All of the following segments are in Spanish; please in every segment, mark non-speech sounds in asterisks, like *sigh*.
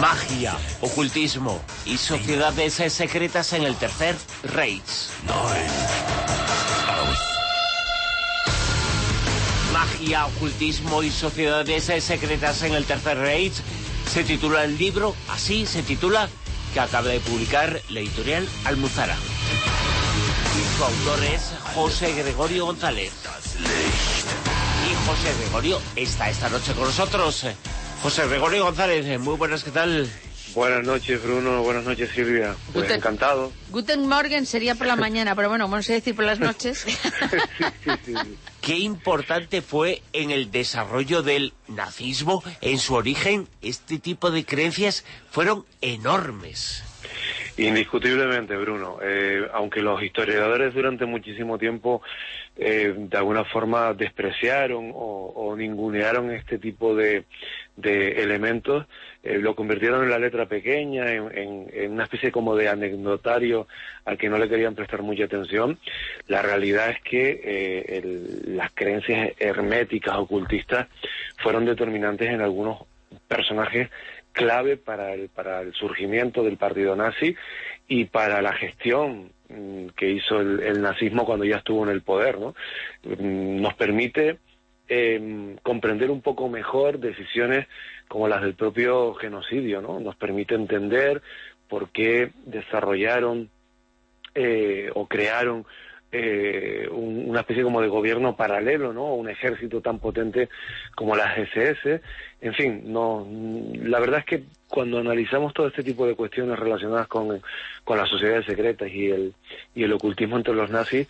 Magia, ocultismo y sociedades secretas en el Tercer Reich. Magia, ocultismo y sociedades secretas en el Tercer Reich se titula el libro, así se titula, que acaba de publicar la editorial Almuzara. Y su autor es José Gregorio González. José Gregorio está esta noche con nosotros. José Gregorio González, muy buenas, ¿qué tal? Buenas noches, Bruno. Buenas noches, Silvia. Pues Guten- encantado. Guten Morgen sería por la mañana, pero bueno, vamos a decir por las noches. *laughs* sí, sí, sí. Qué importante fue en el desarrollo del nazismo, en su origen, este tipo de creencias fueron enormes. Indiscutiblemente, Bruno. Eh, aunque los historiadores durante muchísimo tiempo eh, de alguna forma despreciaron o, o ningunearon este tipo de, de elementos, eh, lo convirtieron en la letra pequeña, en, una especie como de anecdotario al que no le querían prestar mucha atención. La realidad es que eh, el- las creencias herméticas, ocultistas, fueron determinantes en algunos personajes clave para el, para el surgimiento del partido nazi y para la gestión mm, que hizo el, el nazismo cuando ya estuvo en el poder, ¿no? Mm, Nos permite eh, comprender un poco mejor decisiones como las del propio genocidio, ¿no? Nos permite entender por qué desarrollaron eh, o crearon eh, un- una especie como de gobierno paralelo, ¿no? Un ejército tan potente como las SS. En fin, no, la verdad es que cuando analizamos todo este tipo de cuestiones relacionadas con, con las sociedades secretas y el, y el ocultismo entre los nazis,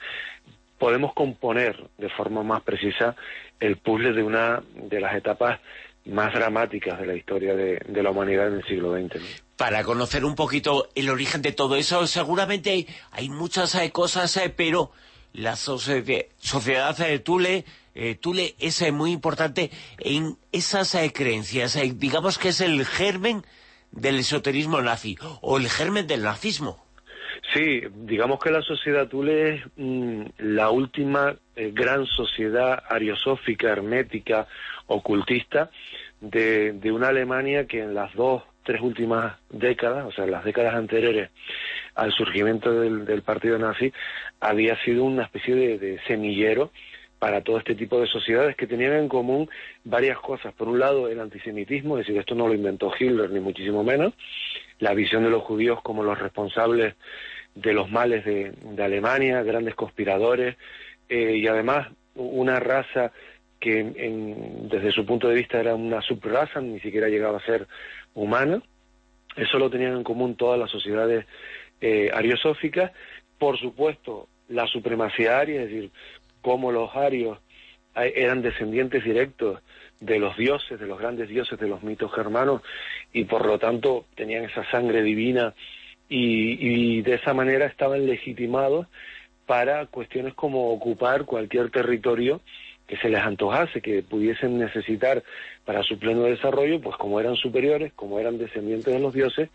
podemos componer de forma más precisa el puzzle de una de las etapas más dramáticas de la historia de, de la humanidad en el siglo XX. Para conocer un poquito el origen de todo eso, seguramente hay, hay muchas eh, cosas, eh, pero la socie- sociedad de Tule, eh, Tule es eh, muy importante en esas creencias. digamos que es el germen del esoterismo nazi, o el germen del nazismo. Sí, digamos que la sociedad Thule es mm, la última gran sociedad ariosófica, hermética, ocultista de una Alemania que en las dos, tres últimas décadas, o sea, las décadas anteriores al surgimiento del, del partido nazi, había sido una especie de, semillero para todo este tipo de sociedades que tenían en común varias cosas. Por un lado, el antisemitismo, es decir, esto no lo inventó Hitler, ni muchísimo menos, la visión de los judíos como los responsables de los males de, de Alemania, grandes conspiradores, eh, y además una raza que en- desde su punto de vista era una subraza, ni siquiera llegaba a ser humana. Eso lo tenían en común todas las sociedades eh, ariosóficas. Por supuesto, la supremacía aria, es decir, cómo los arios eh, eran descendientes directos de los dioses, de los grandes dioses de los mitos germanos, y por lo tanto tenían esa sangre divina y, y de esa manera estaban legitimados para cuestiones como ocupar cualquier territorio que se les antojase, que pudiesen necesitar para su pleno desarrollo, pues como eran superiores, como eran descendientes de los dioses,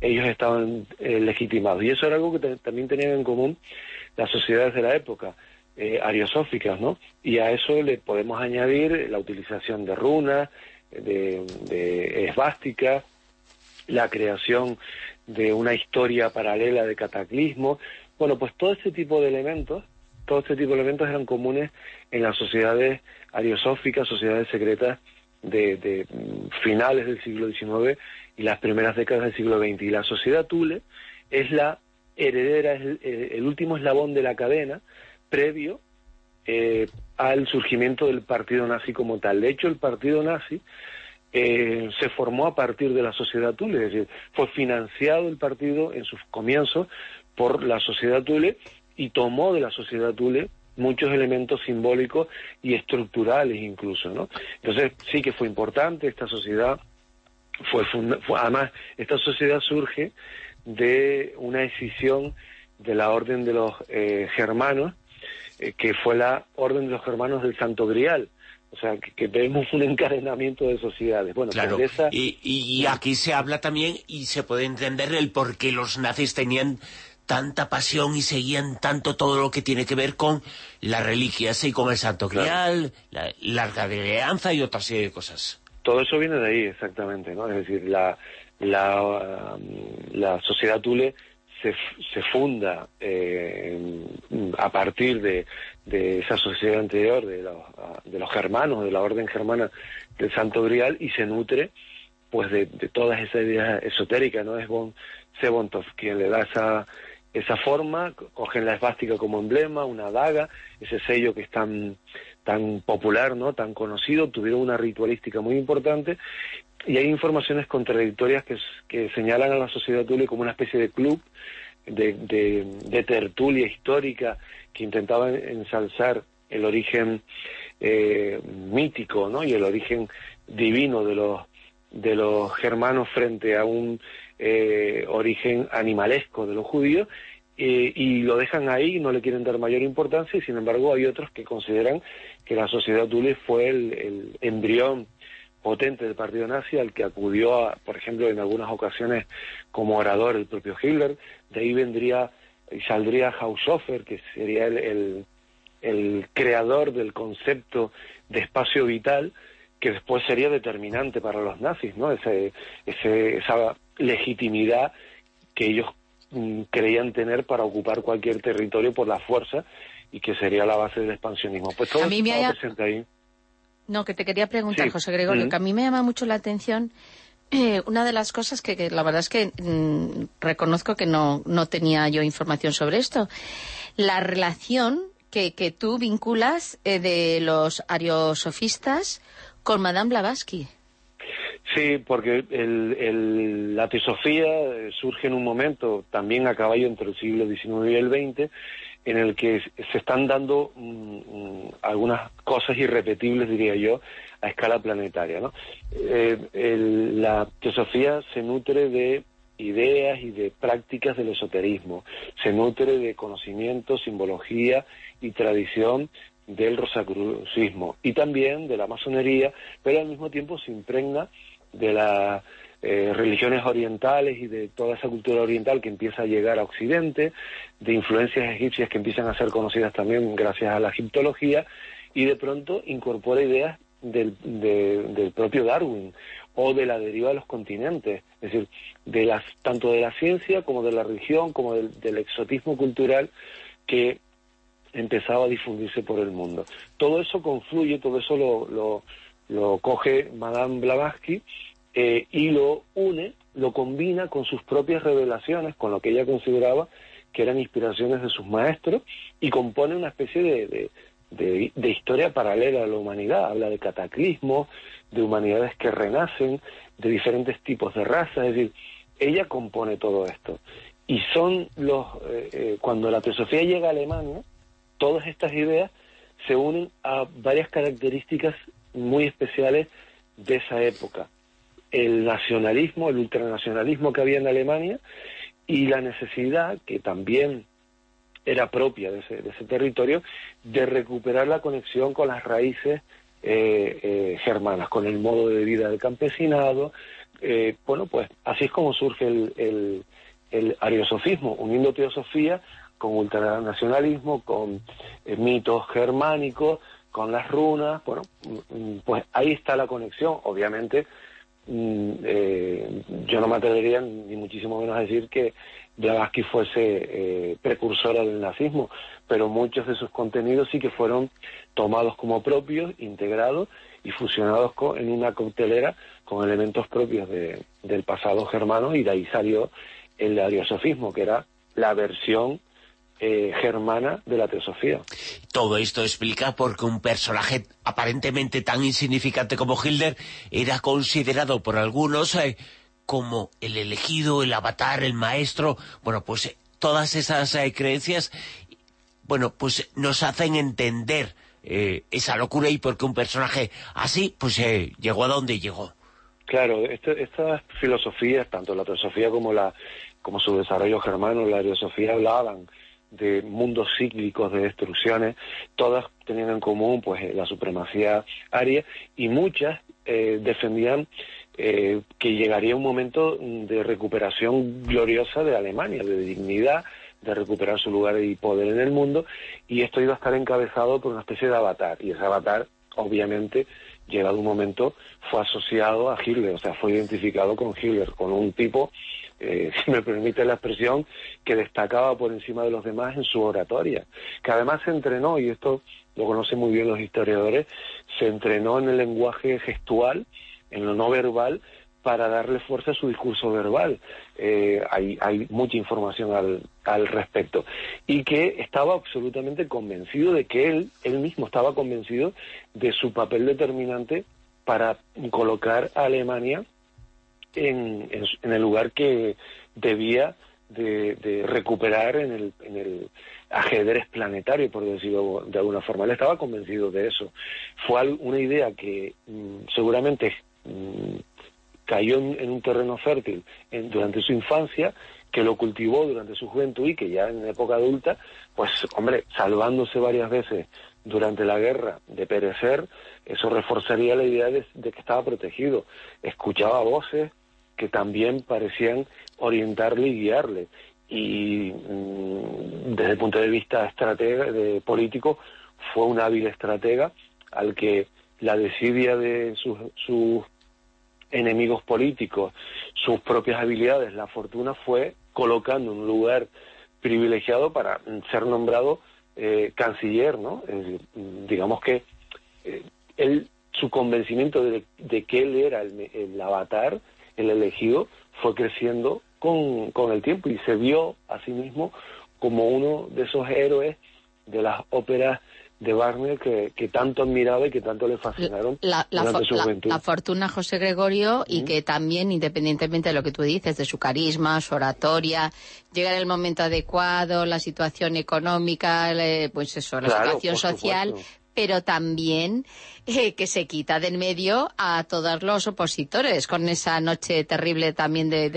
ellos estaban eh, legitimados. Y eso era algo que también tenían en común las sociedades de la época, eh, ariosóficas, ¿no? Y a eso le podemos añadir la utilización de runas, de, de esvásticas, la creación de una historia paralela de cataclismo. Bueno, pues todo este tipo de elementos, todo este tipo de elementos eran comunes en las sociedades ariosóficas, sociedades secretas de, de, mm, finales del siglo XIX y las primeras décadas del siglo XX. Y la sociedad Thule es la heredera, es el, último eslabón de la cadena previo eh, al surgimiento del partido nazi como tal. De hecho, el partido nazi eh, se formó a partir de la sociedad Thule, es decir, fue financiado el partido en sus comienzos por la sociedad Thule y tomó de la sociedad Thule muchos elementos simbólicos y estructurales incluso, ¿no? Entonces sí que fue importante esta sociedad, fue, funda- fue- además esta sociedad surge de una decisión de la orden de los eh, germanos, eh, que fue la orden de los germanos del Santo Grial, o sea, que, que vemos un encadenamiento de sociedades. Bueno, Claro, pues esa... y, y aquí se habla también y se puede entender el por qué los nazis tenían tanta pasión y seguían tanto todo lo que tiene que ver con las reliquias y con el Santo Grial, la, larga de y otra serie de cosas. Todo eso viene de ahí, exactamente, ¿no? Es decir, la, la, um, la sociedad Tule se, se funda eh, a partir de, de, esa sociedad anterior, de los, de los germanos, de la orden germana del Santo Grial, y se nutre pues de, de todas esas ideas esotéricas, ¿no? Es Bon Sebontov quien le da esa, esa forma, cogen la esvástica como emblema, una daga, ese sello que es tan, tan popular, ¿no? tan conocido, tuvieron una ritualística muy importante y hay informaciones contradictorias que, que señalan a la sociedad Tule como una especie de club de, de, tertulia histórica que intentaba ensalzar el origen eh, mítico ¿no? y el origen divino de los, de los germanos frente a un eh, origen animalesco de los judíos eh, y lo dejan ahí, no le quieren dar mayor importancia y sin embargo hay otros que consideran que la sociedad Tule fue el, el embrión potente del partido nazi al que acudió, por ejemplo, en algunas ocasiones como orador el propio Hitler. De ahí vendría y saldría Haushofer, que sería el, el, creador del concepto de espacio vital, que después sería determinante para los nazis, ¿no? Ese, esa legitimidad que ellos mm, creían tener para ocupar cualquier territorio por la fuerza y que sería la base del expansionismo. Pues todo eso presente ahí. No, que te quería preguntar, José Gregorio, que a mí me llama mucho la atención eh, una de las cosas que, la verdad es que mm, reconozco que no, no tenía yo información sobre esto. La relación que, que tú vinculas eh, de los ariosofistas con Madame Blavatsky. Sí, porque el, la teosofía surge en un momento también a caballo entre el siglo XIX y el XX en el que se están dando mm, mm, algunas cosas irrepetibles, diría yo, a escala planetaria. ¿no? Eh, la teosofía se nutre de ideas y de prácticas del esoterismo, se nutre de conocimiento, simbología y tradición del rosacrucismo y también de la masonería, pero al mismo tiempo se impregna de la eh, religiones orientales y de toda esa cultura oriental que empieza a llegar a Occidente, de influencias egipcias que empiezan a ser conocidas también gracias a la egiptología, y de pronto incorpora ideas del, del propio Darwin o de la deriva de los continentes, es decir, de las, tanto de la ciencia como de la religión, como del, exotismo cultural que empezaba a difundirse por el mundo. Todo eso confluye, todo eso lo, lo, lo coge Madame Blavatsky eh, y lo une, lo combina con sus propias revelaciones, con lo que ella consideraba que eran inspiraciones de sus maestros, y compone una especie de, de, historia paralela a la humanidad. Habla de cataclismos, de humanidades que renacen, de diferentes tipos de razas, es decir, ella compone todo esto. Y son los, eh, eh, cuando la teosofía llega a Alemania, todas estas ideas se unen a varias características muy especiales de esa época el nacionalismo, el ultranacionalismo que había en Alemania y la necesidad, que también era propia de ese, territorio, de recuperar la conexión con las raíces eh, eh, germanas, con el modo de vida del campesinado. Eh, bueno, pues así es como surge el, el, ariosofismo, uniendo teosofía con ultranacionalismo, con mitos germánicos, con las runas. Bueno, mm, mm, pues ahí está la conexión, obviamente Mm, eh, yo no me atrevería ni muchísimo menos a decir que Blavatsky fuese eh, precursora del nazismo, pero muchos de sus contenidos sí que fueron tomados como propios, integrados y fusionados en una coctelera con elementos propios del pasado germano y de ahí salió el ariosofismo, que era la versión eh, germana de la teosofía. Todo esto explica por qué un personaje aparentemente tan insignificante como Hilder era considerado por algunos eh, como el elegido, el avatar, el maestro. Bueno, pues eh, todas esas creencias, bueno, pues nos hacen entender esa locura y por qué un personaje así, pues llegó a donde llegó. Claro, este, estas filosofías, tanto la teosofía como la como su desarrollo germano, la teosofía hablaban de mundos cíclicos de destrucciones, todas tenían en común pues la supremacía aria y muchas eh, defendían eh, que llegaría un momento de recuperación gloriosa de Alemania, de dignidad, de recuperar su lugar y poder en el mundo, y esto iba a estar encabezado por una especie de avatar, y ese avatar, obviamente, llegado un momento, fue asociado a Hitler, o sea, fue identificado con Hitler, con un tipo, eh, *laughs* si me permite la expresión, que destacaba por encima de los demás en su oratoria, que además se entrenó, y esto lo conocen muy bien los historiadores, se entrenó en el lenguaje gestual, en lo no verbal, para darle fuerza a su discurso verbal. Eh, hay, hay, mucha información al, al, respecto. Y que estaba absolutamente convencido de que él, él mismo estaba convencido de su papel determinante para colocar a Alemania en, en, el lugar que debía de, recuperar en el, en el, ajedrez planetario, por decirlo de alguna forma. Él estaba convencido de eso. Fue una idea que mm, seguramente mm, cayó en, un terreno fértil durante su infancia, que lo cultivó durante su juventud y que ya en época adulta, pues hombre, salvándose varias veces durante la guerra de perecer, eso reforzaría la idea de, que estaba protegido. Escuchaba voces que también parecían orientarle y guiarle. Y mm, desde el punto de vista estratega, de político, fue un hábil estratega al que la desidia de sus, sus enemigos políticos, sus propias habilidades, la fortuna fue colocando en un lugar privilegiado para ser nombrado eh, canciller, ¿no? digamos que eh, él, su convencimiento de, que él era el, avatar, el elegido, fue creciendo con, con el tiempo y se vio a sí mismo como uno de esos héroes de las óperas de Wagner que, que, tanto admiraba y que tanto le fascinaron la, durante su juventud. La, fortuna José Gregorio y que también, independientemente de lo que tú dices, de su carisma, su oratoria, llega en el momento adecuado, la situación económica, pues eso, la situación social, pero también eh, que se quita del medio a todos los opositores con esa noche terrible también de,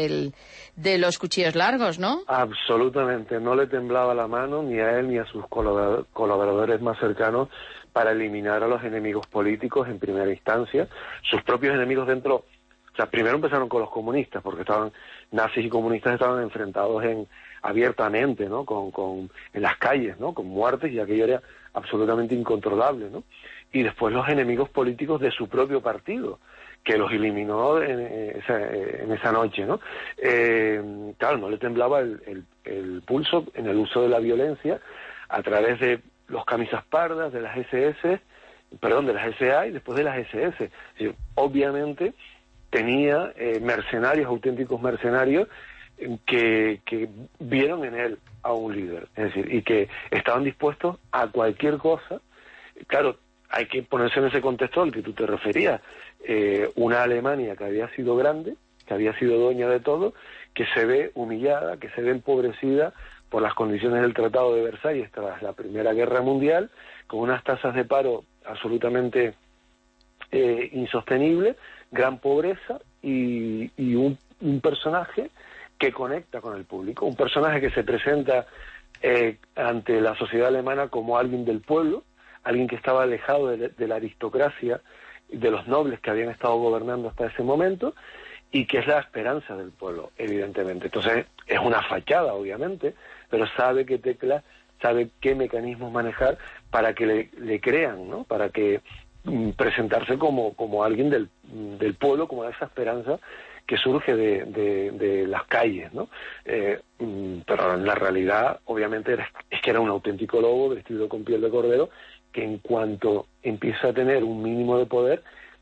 de, los cuchillos largos, ¿no? Absolutamente, no le temblaba la mano ni a él ni a sus colaboradores más cercanos para eliminar a los enemigos políticos en primera instancia, sus propios enemigos dentro, o sea, primero empezaron con los comunistas, porque estaban, nazis y comunistas estaban enfrentados en, abiertamente, ¿no? Con, en las calles, ¿no? Con muertes y aquello era absolutamente incontrolable, ¿no? Y después los enemigos políticos de su propio partido, que los eliminó en, esa, en esa, noche, ¿no? Eh, claro, no le temblaba el, el, pulso en el uso de la violencia a través de los camisas pardas, de las SS, perdón, de las SA y después de las SS. obviamente tenía eh, mercenarios, auténticos mercenarios, que, que vieron en él a un líder, es decir, y que estaban dispuestos a cualquier cosa. Claro, hay que ponerse en ese contexto al que tú te referías. Eh, una Alemania que había sido grande, que había sido dueña de todo, que se ve humillada, que se ve empobrecida por las condiciones del Tratado de Versalles tras la Primera Guerra Mundial, con unas tasas de paro absolutamente eh, insostenibles, gran pobreza y, un personaje que conecta con el público, un personaje que se presenta eh, ante la sociedad alemana como alguien del pueblo, alguien que estaba alejado de, la aristocracia de los nobles que habían estado gobernando hasta ese momento y que es la esperanza del pueblo, evidentemente. Entonces es una fachada, obviamente, pero sabe qué teclas, sabe qué mecanismos manejar para que le, le crean, ¿no? Para que mm, presentarse como, como alguien del, del pueblo, como esa esperanza que surge de, de, las calles, ¿no? Eh, mm, pero en la realidad, obviamente, es que era un auténtico lobo vestido con piel de cordero que en cuanto empieza a tener un mínimo de poder,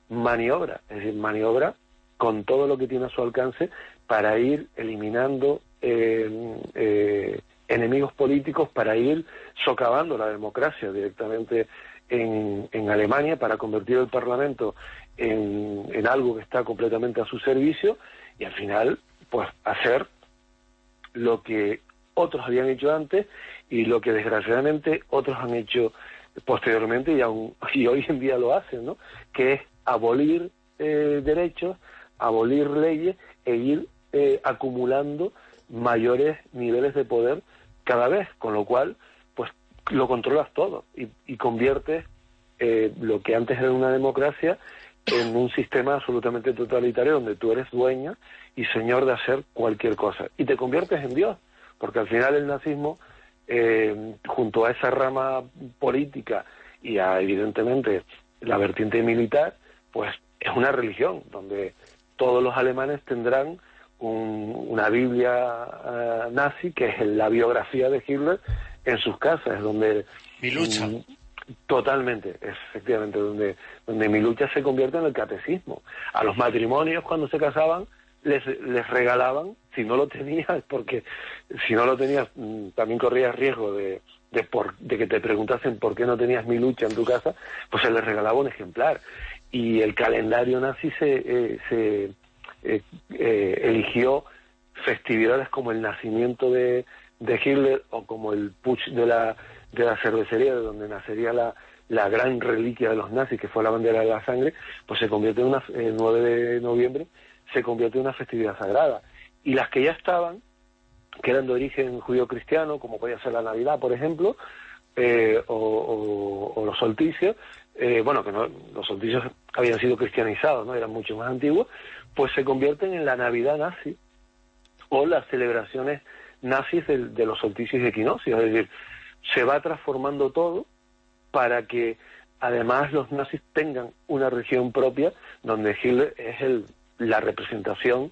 maniobra, es decir, maniobra con todo lo que tiene a su alcance para ir eliminando eh, eh, enemigos políticos, para ir socavando la democracia directamente en, en Alemania, para convertir el Parlamento en, algo que está completamente a su servicio y al final, pues hacer lo que otros habían hecho antes y lo que desgraciadamente otros han hecho posteriormente y, aún, *laughs* y hoy en día lo hacen, ¿no? Que es abolir eh, derechos, abolir leyes e ir eh, acumulando mayores niveles de poder cada vez, con lo cual, pues lo controlas todo y, y conviertes eh, lo que antes era una democracia en un sistema absolutamente totalitario donde tú eres dueña y señor de hacer cualquier cosa y te conviertes en Dios porque al final el nazismo, eh, junto a esa rama política y a, evidentemente, la vertiente militar, pues es una religión, donde todos los alemanes tendrán una Biblia eh, nazi, que es la biografía de Hitler, en sus casas, donde... Mi lucha. Mm, totalmente, efectivamente, donde, donde mi lucha se convierte en el catecismo. A los matrimonios, cuando se casaban, les, les regalaban, si no lo tenías, *laughs* porque si no lo tenías, mm, también corrías riesgo de, de, por, de que te preguntasen por qué no tenías mi lucha en tu casa, pues se les regalaba un ejemplar. Y el calendario nazi se, eh, se eh, eh, eligió festividades como el nacimiento de, de, Hitler o como el putsch de la, de la cervecería, de donde nacería la, la gran reliquia de los nazis, que fue la bandera de la sangre, pues se convierte en una, el 9 de noviembre, se convierte en una festividad sagrada. Y las que ya estaban, que eran de origen judío-cristiano, como podía ser la Navidad, por ejemplo, eh, o, los solsticios, eh, bueno, que no, los solsticios habían sido cristianizados, ¿no? eran mucho más antiguos, pues se convierten en la Navidad nazi o las celebraciones nazis de, los solsticios y equinoccios. Es decir, se va transformando todo para que además los nazis tengan una región propia donde Hitler es el, la representación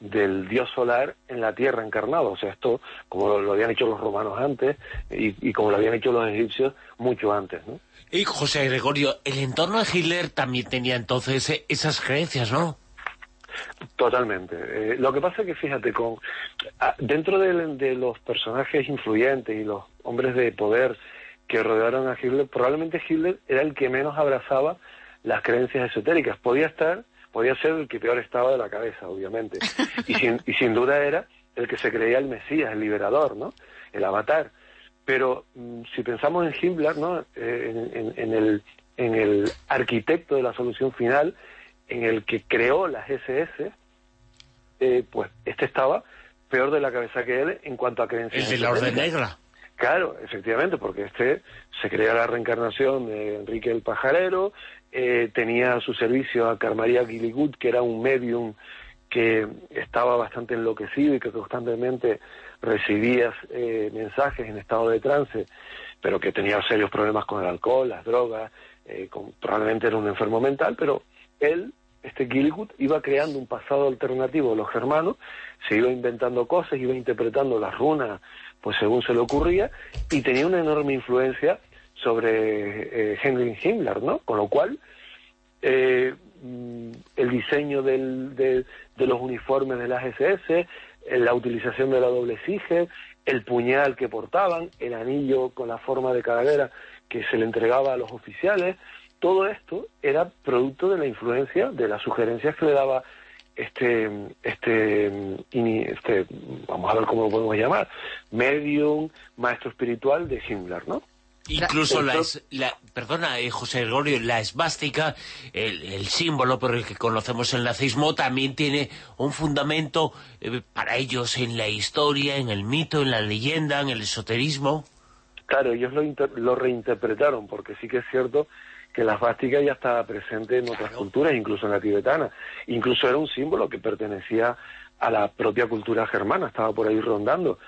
del dios solar en la tierra encarnado. O sea, esto como lo, habían hecho los romanos antes y, como lo habían hecho los egipcios mucho antes, ¿no? Y José Gregorio, el entorno de Hitler también tenía entonces esas creencias, ¿no? Totalmente. Eh, lo que pasa es que, fíjate, con dentro de, los personajes influyentes y los hombres de poder que rodearon a Hitler, probablemente Hitler era el que menos abrazaba las creencias esotéricas. Podía estar podía ser el que peor estaba de la cabeza, obviamente. Y sin, y sin duda era el que se creía el Mesías, el liberador, ¿no? El avatar. Pero mm, si pensamos en Himmler, ¿no? Eh, en, el, en el arquitecto de la solución final, en el que creó las SS, eh, pues este estaba peor de la cabeza que él en cuanto a creencias. El de la Orden Negra. Claro, efectivamente, porque este se crea la reencarnación de Enrique el Pajarero, eh, tenía a su servicio a Carmaría Gilligut, que era un medium que estaba bastante enloquecido y que constantemente recibía eh, mensajes en estado de trance, pero que tenía serios problemas con el alcohol, las drogas, eh, probablemente era un enfermo mental, pero él, este Gilligut, iba creando un pasado alternativo de los germanos, se iba inventando cosas, iba interpretando las runas, pues según se le ocurría, y tenía una enorme influencia sobre eh, Henry Himmler, ¿no? Con lo cual, eh, mm, el diseño del, de, los uniformes de las SS, eh, la utilización de la doble sige, el puñal que portaban, el anillo con la forma de calavera que se le entregaba a los oficiales, todo esto era producto de la influencia, de las sugerencias que le daba este, este, este, vamos a ver cómo lo podemos llamar, medium, maestro espiritual de Himmler, ¿no? Incluso la, la, perdona, eh, José Gregorio, la esvástica, el, símbolo por el que conocemos el nazismo, también tiene un fundamento eh, para ellos en la historia, en el mito, en la leyenda, en el esoterismo. Claro, ellos lo, lo reinterpretaron, porque sí que es cierto que la esvástica ya estaba presente en otras culturas, incluso en la tibetana. Incluso era un símbolo que pertenecía a la propia cultura germana, estaba por ahí rondando.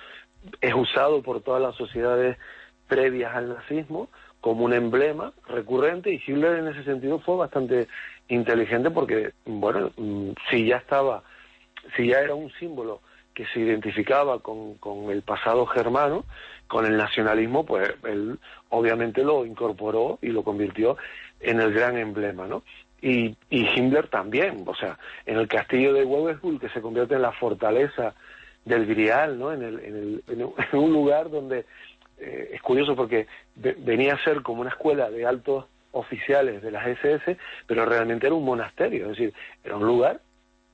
Es usado por todas las sociedades previas al nazismo como un emblema recurrente y Hitler en ese sentido fue bastante inteligente porque, bueno, mm, si ya estaba, si ya era un símbolo que se identificaba con, con el pasado germano, con el nacionalismo, pues él obviamente lo incorporó y lo convirtió en el gran emblema, ¿no? Y, y Himmler también, o sea, en el castillo de Wewelsburg, que se convierte en la fortaleza del Grial, ¿no? En, el, en, el, en un *laughs* lugar donde eh, es curioso porque venía a ser como una escuela de altos oficiales de las SS, pero realmente era un monasterio, es decir, era un lugar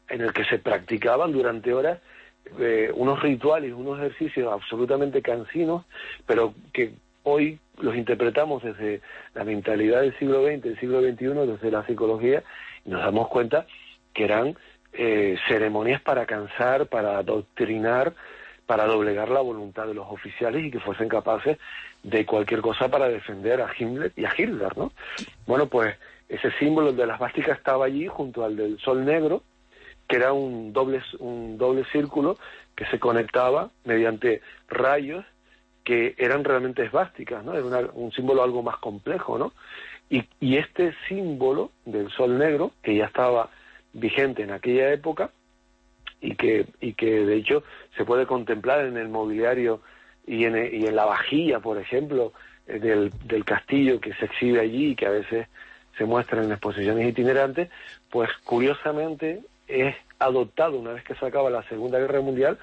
en el que se practicaban durante horas eh, unos rituales, unos ejercicios absolutamente cansinos, pero que hoy los interpretamos desde la mentalidad del siglo XX, del siglo XXI, desde la psicología, y nos damos cuenta que eran eh, ceremonias para cansar, para adoctrinar, para doblegar la voluntad de los oficiales y que fuesen capaces de cualquier cosa para defender a Himmler y a Hitler, ¿no? Bueno, pues ese símbolo de las básicas estaba allí junto al del sol negro que era un doble, un doble círculo que se conectaba mediante rayos que eran realmente esvásticas, ¿no? Era un símbolo algo más complejo, ¿no? Y, y, este símbolo del sol negro, que ya estaba vigente en aquella época y que, y que de hecho se puede contemplar en el mobiliario y en, y en la vajilla, por ejemplo, eh, del, del castillo que se exhibe allí y que a veces se muestra en exposiciones itinerantes, pues curiosamente es adoptado una vez que se acaba la Segunda Guerra Mundial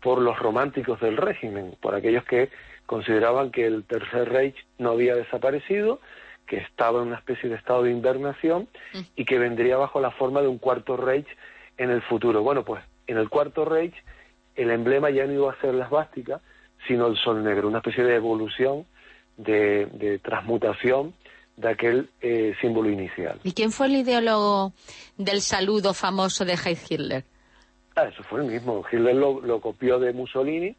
por los románticos del régimen, por aquellos que consideraban que el Tercer Reich no había desaparecido, que estaba en una especie de estado de invernación mm. y que vendría bajo la forma de un Cuarto Reich en el futuro. Bueno, pues en el Cuarto Reich el emblema ya no iba a ser la esvástica, sino el sol negro, una especie de evolución, de, de transmutación de aquel eh, símbolo inicial. ¿Y quién fue el ideólogo del saludo famoso de Heil Hitler? Ah, eso fue el mismo. Hitler lo, copió de Mussolini.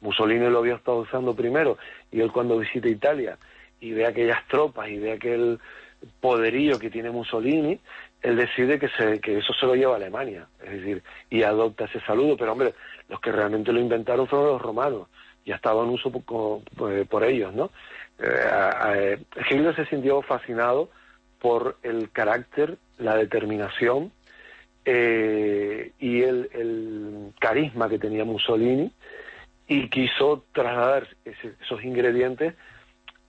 Mussolini lo había estado usando primero y él cuando visita Italia y ve aquellas tropas y ve aquel poderío que tiene Mussolini, él decide que, se, que eso se lo lleva a Alemania, es decir, y adopta ese saludo, pero hombre, los que realmente lo inventaron fueron los romanos, ya estaba en uso por, por ellos, ¿no? Eh, Hitler se sintió fascinado por el carácter, la determinación eh, y el, carisma que tenía Mussolini y quiso trasladar esos ingredientes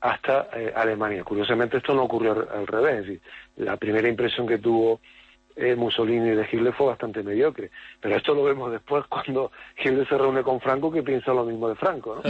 hasta eh, Alemania. Curiosamente esto no ocurrió al, revés, es decir, la primera impresión que tuvo Mussolini de Hitler fue bastante mediocre, pero esto lo vemos después *laughs* cuando Hitler se reúne con Franco que piensa lo mismo de Franco.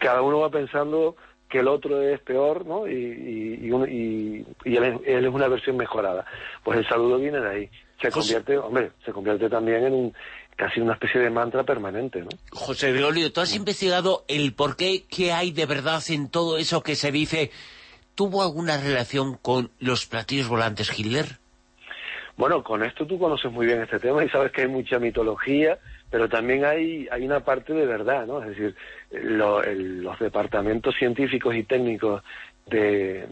cada uno va pensando que el otro es peor, ¿no? Y, y, y, él, es, una versión mejorada. Pues el saludo viene de ahí. Se convierte, hombre, se convierte también en un casi una especie de mantra permanente, ¿no? José Gregorio, ¿tú has investigado el por qué, qué hay de verdad en todo eso que se dice? ¿Tuvo alguna relación con los platillos volantes Hitler? Bueno, con esto tú conoces muy bien este tema y sabes que hay mucha mitología, pero también hay, hay una parte de verdad, ¿no? Es decir, los departamentos científicos y técnicos de,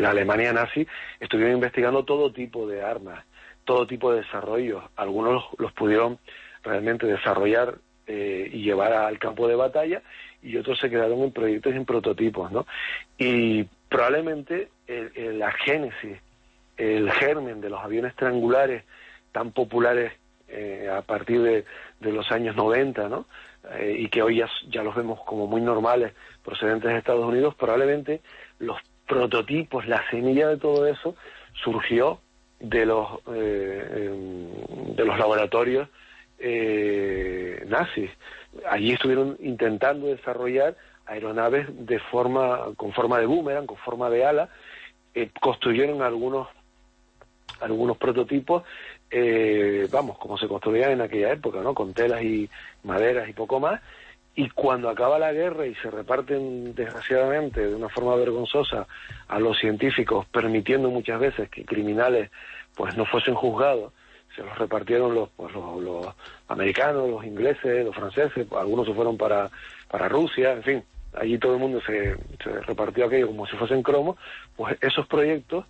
la Alemania nazi estuvieron investigando todo tipo de armas, todo tipo de desarrollos. Algunos los, pudieron realmente desarrollar eh, y llevar al campo de batalla y otros se quedaron en proyectos y en prototipos, ¿no? Y probablemente la génesis, el germen de los aviones triangulares tan populares eh, a partir de, los años 90, ¿no? Eh, y que hoy ya, los vemos como muy normales procedentes de Estados Unidos, probablemente los prototipos, la semilla de todo eso surgió de los eh, em, de los laboratorios nazis. Allí estuvieron intentando desarrollar aeronaves de forma con forma de boomerang, con forma de ala, construyeron algunos algunos prototipos eh, vamos, como se construían en aquella época, ¿no? Con telas y maderas y poco más. Y cuando acaba la guerra y se reparten, desgraciadamente, de una forma vergonzosa a los científicos, permitiendo muchas veces que criminales pues no fuesen juzgados, se los repartieron los, pues, los, americanos, los ingleses, los franceses, algunos se fueron para, para Rusia, en fin, allí todo el mundo se, se repartió aquello como si fuesen cromos, pues esos proyectos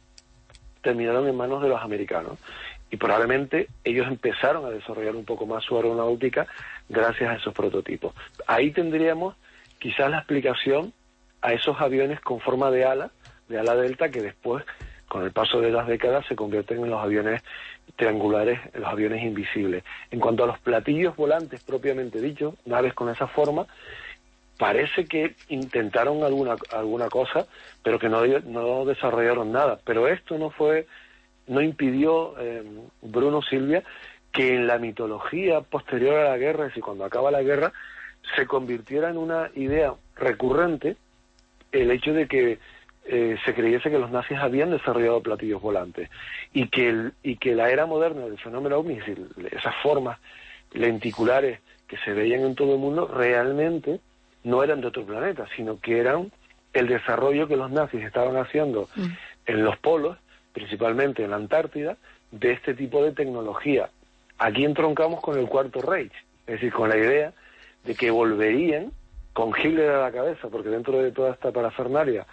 terminaron en manos de los americanos y probablemente ellos empezaron a desarrollar un poco más su aeronáutica gracias a esos prototipos. Ahí tendríamos quizás la explicación a esos aviones con forma de ala, de ala delta, que después, con el paso de las décadas, se convierten en los aviones triangulares, en los aviones invisibles. En cuanto a los platillos volantes propiamente dicho, naves con esa forma, parece que intentaron alguna, alguna cosa, pero que no, no desarrollaron nada. Pero esto no fue no impidió eh, Bruno Silvia que en la mitología posterior a la guerra, es decir, cuando acaba la guerra, se convirtiera en una idea recurrente el hecho de que eh, se creyese que los nazis habían desarrollado platillos volantes y que, el, y que la era moderna del fenómeno ovni, es decir, esas formas lenticulares que se veían en todo el mundo, realmente no eran de otro planeta, sino que eran el desarrollo que los nazis estaban haciendo mm. en los polos principalmente en la Antártida, de este tipo de tecnología. Aquí entroncamos con el Cuarto Reich, es decir, con la idea de que volverían con Hitler a la cabeza, porque dentro de toda esta parafernalia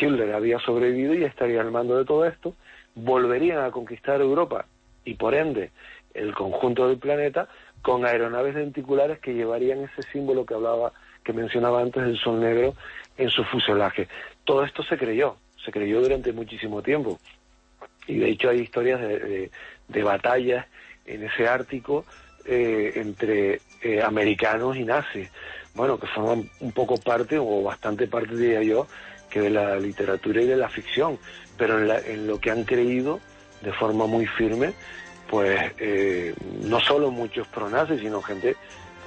Hitler había sobrevivido y estaría al mando de todo esto, volverían a conquistar Europa y por ende el conjunto del planeta con aeronaves lenticulares que llevarían ese símbolo que hablaba, que mencionaba antes del sol negro en su fuselaje. Todo esto se creyó, se creyó durante muchísimo tiempo. Y de hecho hay historias de, de, batallas en ese Ártico eh, entre eh, americanos y nazis, bueno, que forman un poco parte, o bastante parte, diría yo, que de la literatura y de la ficción, pero en, en lo que han creído de forma muy firme pues eh, no solo muchos pronazis, sino gente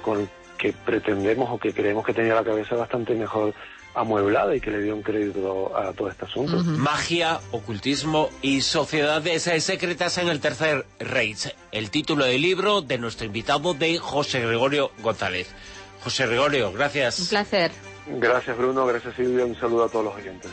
con que pretendemos o que creemos que tenía la cabeza bastante mejor amueblada y que le dio un crédito a todo este asunto. Magia, ocultismo y sociedades secretas en el Tercer Reich. El título del libro de nuestro invitado de José Gregorio González. José Gregorio, gracias. Un placer. Gracias Bruno, gracias Silvia, un saludo a todos los oyentes.